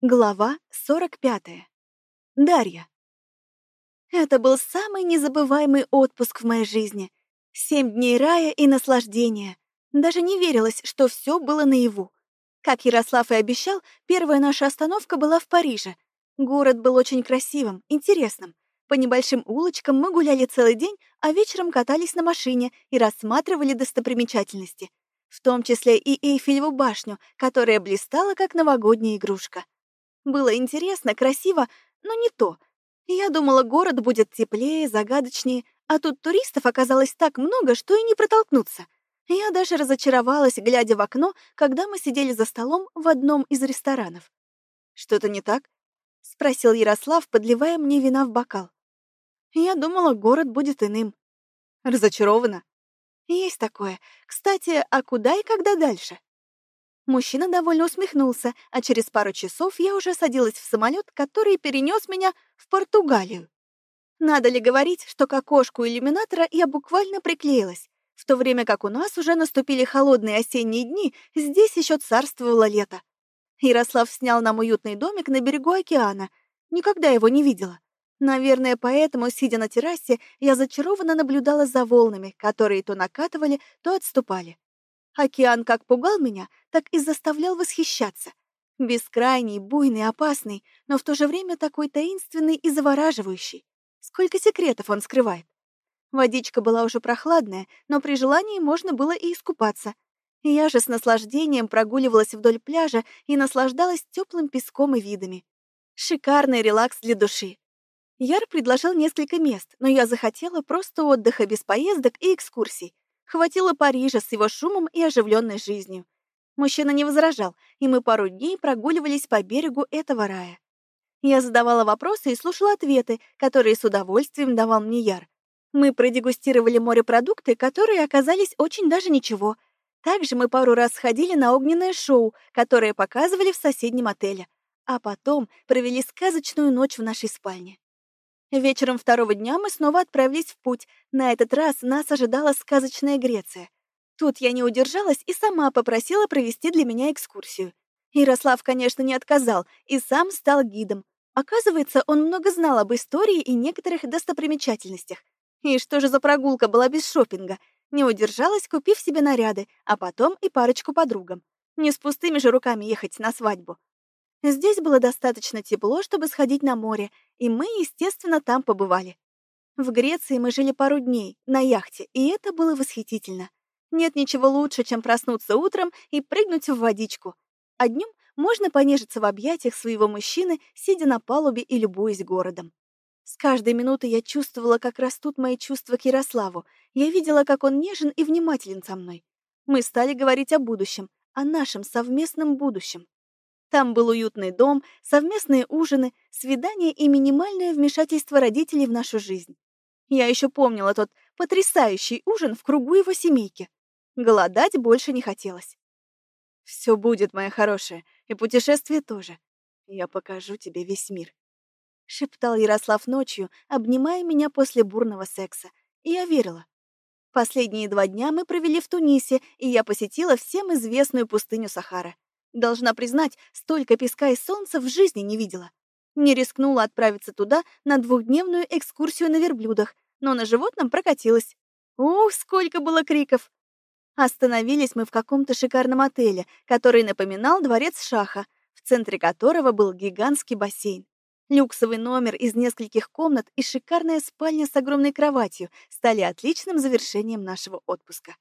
Глава 45. Дарья. Это был самый незабываемый отпуск в моей жизни. Семь дней рая и наслаждения. Даже не верилось, что все было наяву. Как Ярослав и обещал, первая наша остановка была в Париже. Город был очень красивым, интересным. По небольшим улочкам мы гуляли целый день, а вечером катались на машине и рассматривали достопримечательности. В том числе и Эйфелеву башню, которая блистала, как новогодняя игрушка. Было интересно, красиво, но не то. Я думала, город будет теплее, загадочнее, а тут туристов оказалось так много, что и не протолкнуться. Я даже разочаровалась, глядя в окно, когда мы сидели за столом в одном из ресторанов. «Что-то не так?» — спросил Ярослав, подливая мне вина в бокал. Я думала, город будет иным. Разочарована? Есть такое. Кстати, а куда и когда дальше? Мужчина довольно усмехнулся, а через пару часов я уже садилась в самолет, который перенес меня в Португалию. Надо ли говорить, что к окошку иллюминатора я буквально приклеилась, в то время как у нас уже наступили холодные осенние дни, здесь еще царствовало лето. Ярослав снял нам уютный домик на берегу океана. Никогда его не видела. Наверное, поэтому, сидя на террасе, я зачарованно наблюдала за волнами, которые то накатывали, то отступали. Океан как пугал меня, так и заставлял восхищаться. Бескрайний, буйный, опасный, но в то же время такой таинственный и завораживающий. Сколько секретов он скрывает. Водичка была уже прохладная, но при желании можно было и искупаться. Я же с наслаждением прогуливалась вдоль пляжа и наслаждалась теплым песком и видами. Шикарный релакс для души. Яр предложил несколько мест, но я захотела просто отдыха без поездок и экскурсий, Хватило Парижа с его шумом и оживленной жизнью. Мужчина не возражал, и мы пару дней прогуливались по берегу этого рая. Я задавала вопросы и слушала ответы, которые с удовольствием давал мне Яр. Мы продегустировали морепродукты, которые оказались очень даже ничего. Также мы пару раз сходили на огненное шоу, которое показывали в соседнем отеле. А потом провели сказочную ночь в нашей спальне. Вечером второго дня мы снова отправились в путь. На этот раз нас ожидала сказочная Греция. Тут я не удержалась и сама попросила провести для меня экскурсию. Ярослав, конечно, не отказал и сам стал гидом. Оказывается, он много знал об истории и некоторых достопримечательностях. И что же за прогулка была без шопинга? Не удержалась, купив себе наряды, а потом и парочку подругам. Не с пустыми же руками ехать на свадьбу. Здесь было достаточно тепло, чтобы сходить на море, и мы, естественно, там побывали. В Греции мы жили пару дней на яхте, и это было восхитительно. Нет ничего лучше, чем проснуться утром и прыгнуть в водичку. А днем можно понежиться в объятиях своего мужчины, сидя на палубе и любуясь городом. С каждой минутой я чувствовала, как растут мои чувства к Ярославу. Я видела, как он нежен и внимателен со мной. Мы стали говорить о будущем, о нашем совместном будущем. Там был уютный дом, совместные ужины, свидания и минимальное вмешательство родителей в нашу жизнь. Я еще помнила тот потрясающий ужин в кругу его семейки. Голодать больше не хотелось. «Все будет, моя хорошая, и путешествие тоже. Я покажу тебе весь мир», — шептал Ярослав ночью, обнимая меня после бурного секса. И я верила. Последние два дня мы провели в Тунисе, и я посетила всем известную пустыню Сахара. Должна признать, столько песка и солнца в жизни не видела. Не рискнула отправиться туда на двухдневную экскурсию на верблюдах, но на животном прокатилась. Ух, сколько было криков! Остановились мы в каком-то шикарном отеле, который напоминал дворец Шаха, в центре которого был гигантский бассейн. Люксовый номер из нескольких комнат и шикарная спальня с огромной кроватью стали отличным завершением нашего отпуска.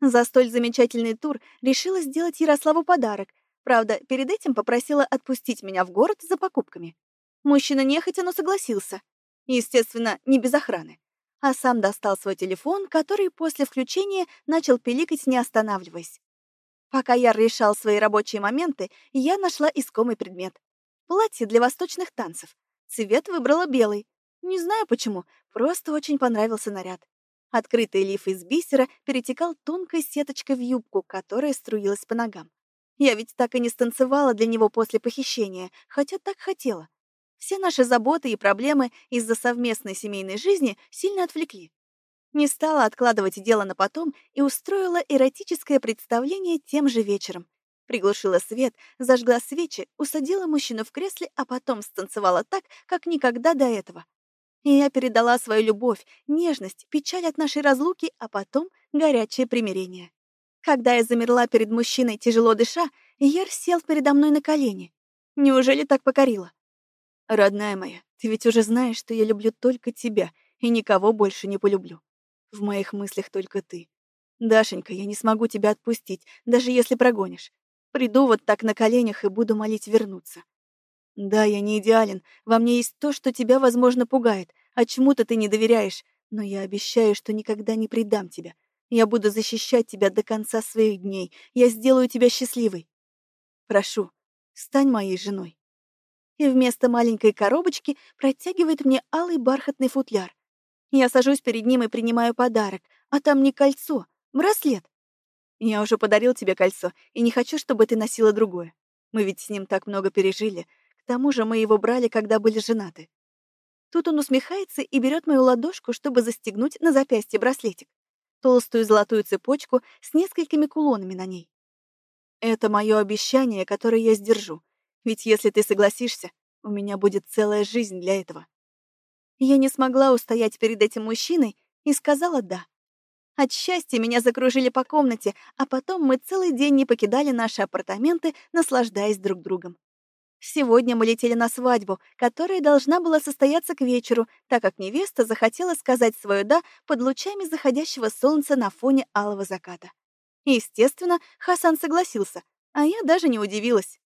За столь замечательный тур решила сделать Ярославу подарок. Правда, перед этим попросила отпустить меня в город за покупками. Мужчина нехотя, но согласился. Естественно, не без охраны. А сам достал свой телефон, который после включения начал пиликать, не останавливаясь. Пока я решал свои рабочие моменты, я нашла искомый предмет. Платье для восточных танцев. Цвет выбрала белый. Не знаю почему, просто очень понравился наряд. Открытый лиф из бисера перетекал тонкой сеточкой в юбку, которая струилась по ногам. Я ведь так и не станцевала для него после похищения, хотя так хотела. Все наши заботы и проблемы из-за совместной семейной жизни сильно отвлекли. Не стала откладывать дело на потом и устроила эротическое представление тем же вечером. Приглушила свет, зажгла свечи, усадила мужчину в кресле, а потом станцевала так, как никогда до этого. И я передала свою любовь, нежность, печаль от нашей разлуки, а потом горячее примирение. Когда я замерла перед мужчиной, тяжело дыша, Ер сел передо мной на колени. Неужели так покорила? Родная моя, ты ведь уже знаешь, что я люблю только тебя и никого больше не полюблю. В моих мыслях только ты. Дашенька, я не смогу тебя отпустить, даже если прогонишь. Приду вот так на коленях и буду молить вернуться. Да, я не идеален, во мне есть то, что тебя, возможно, пугает, а чему-то ты не доверяешь, но я обещаю, что никогда не предам тебя. Я буду защищать тебя до конца своих дней. Я сделаю тебя счастливой. Прошу, стань моей женой. И вместо маленькой коробочки протягивает мне алый бархатный футляр. Я сажусь перед ним и принимаю подарок, а там не кольцо, браслет. Я уже подарил тебе кольцо и не хочу, чтобы ты носила другое. Мы ведь с ним так много пережили. К тому же мы его брали, когда были женаты. Тут он усмехается и берет мою ладошку, чтобы застегнуть на запястье браслетик. Толстую золотую цепочку с несколькими кулонами на ней. Это мое обещание, которое я сдержу. Ведь если ты согласишься, у меня будет целая жизнь для этого. Я не смогла устоять перед этим мужчиной и сказала «да». От счастья меня закружили по комнате, а потом мы целый день не покидали наши апартаменты, наслаждаясь друг другом. Сегодня мы летели на свадьбу, которая должна была состояться к вечеру, так как невеста захотела сказать свое «да» под лучами заходящего солнца на фоне алого заката. Естественно, Хасан согласился, а я даже не удивилась.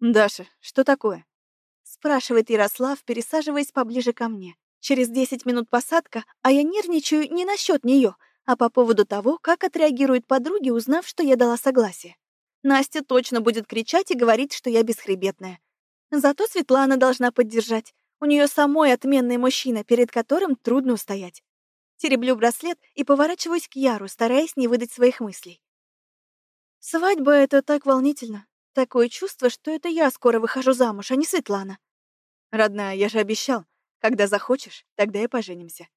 «Даша, что такое?» — спрашивает Ярослав, пересаживаясь поближе ко мне. Через 10 минут посадка, а я нервничаю не насчет нее, а по поводу того, как отреагируют подруги, узнав, что я дала согласие. Настя точно будет кричать и говорить, что я бесхребетная. Зато Светлана должна поддержать. У нее самой отменный мужчина, перед которым трудно устоять. Тереблю браслет и поворачиваюсь к Яру, стараясь не выдать своих мыслей. Свадьба — это так волнительно. Такое чувство, что это я скоро выхожу замуж, а не Светлана. Родная, я же обещал. Когда захочешь, тогда и поженимся.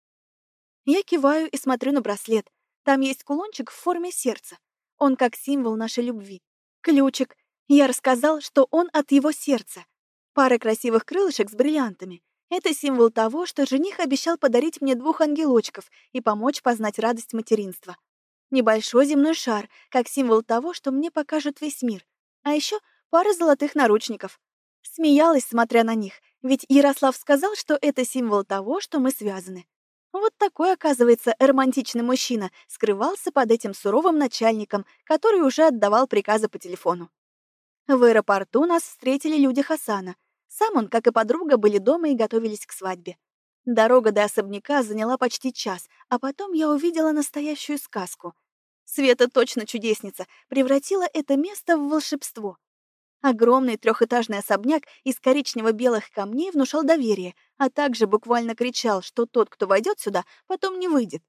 Я киваю и смотрю на браслет. Там есть кулончик в форме сердца. Он как символ нашей любви. Ключик. Я рассказал, что он от его сердца. Пара красивых крылышек с бриллиантами. Это символ того, что жених обещал подарить мне двух ангелочков и помочь познать радость материнства. Небольшой земной шар, как символ того, что мне покажет весь мир. А еще пара золотых наручников. Смеялась, смотря на них, ведь Ярослав сказал, что это символ того, что мы связаны. Вот такой, оказывается, романтичный мужчина скрывался под этим суровым начальником, который уже отдавал приказы по телефону. В аэропорту нас встретили люди Хасана. Сам он, как и подруга, были дома и готовились к свадьбе. Дорога до особняка заняла почти час, а потом я увидела настоящую сказку. Света точно чудесница, превратила это место в волшебство. Огромный трехэтажный особняк из коричнево-белых камней внушал доверие, а также буквально кричал, что тот, кто войдет сюда, потом не выйдет.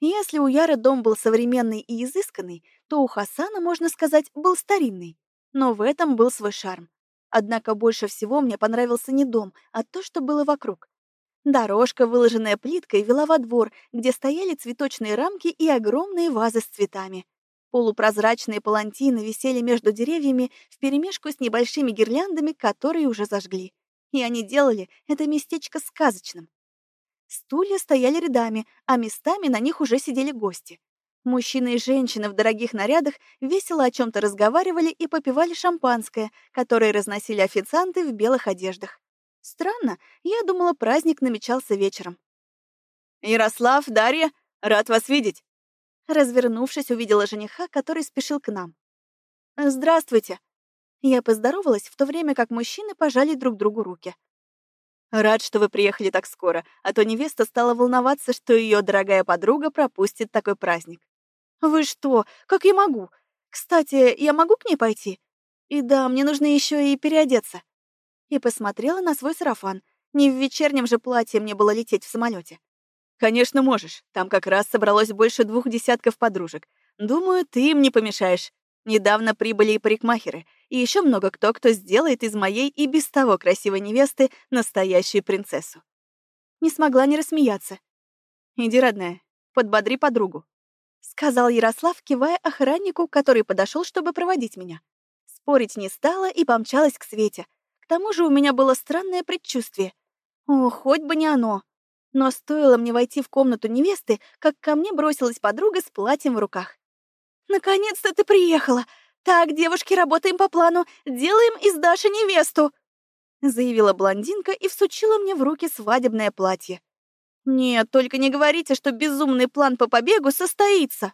Если у Яры дом был современный и изысканный, то у Хасана, можно сказать, был старинный. Но в этом был свой шарм. Однако больше всего мне понравился не дом, а то, что было вокруг. Дорожка, выложенная плиткой, вела во двор, где стояли цветочные рамки и огромные вазы с цветами. Полупрозрачные палантины висели между деревьями вперемешку с небольшими гирляндами, которые уже зажгли. И они делали это местечко сказочным. Стулья стояли рядами, а местами на них уже сидели гости. Мужчины и женщины в дорогих нарядах весело о чем то разговаривали и попивали шампанское, которое разносили официанты в белых одеждах. Странно, я думала, праздник намечался вечером. «Ярослав, Дарья, рад вас видеть!» Развернувшись, увидела жениха, который спешил к нам. «Здравствуйте!» Я поздоровалась, в то время как мужчины пожали друг другу руки. «Рад, что вы приехали так скоро, а то невеста стала волноваться, что ее дорогая подруга пропустит такой праздник». «Вы что? Как я могу? Кстати, я могу к ней пойти? И да, мне нужно еще и переодеться». И посмотрела на свой сарафан. Не в вечернем же платье мне было лететь в самолете. «Конечно можешь. Там как раз собралось больше двух десятков подружек. Думаю, ты им не помешаешь. Недавно прибыли и парикмахеры, и еще много кто, кто сделает из моей и без того красивой невесты настоящую принцессу». Не смогла не рассмеяться. «Иди, родная, подбодри подругу», — сказал Ярослав, кивая охраннику, который подошел, чтобы проводить меня. Спорить не стала и помчалась к Свете. К тому же у меня было странное предчувствие. О, хоть бы не оно. Но стоило мне войти в комнату невесты, как ко мне бросилась подруга с платьем в руках. «Наконец-то ты приехала! Так, девушки, работаем по плану, делаем из Даши невесту!» заявила блондинка и всучила мне в руки свадебное платье. «Нет, только не говорите, что безумный план по побегу состоится!»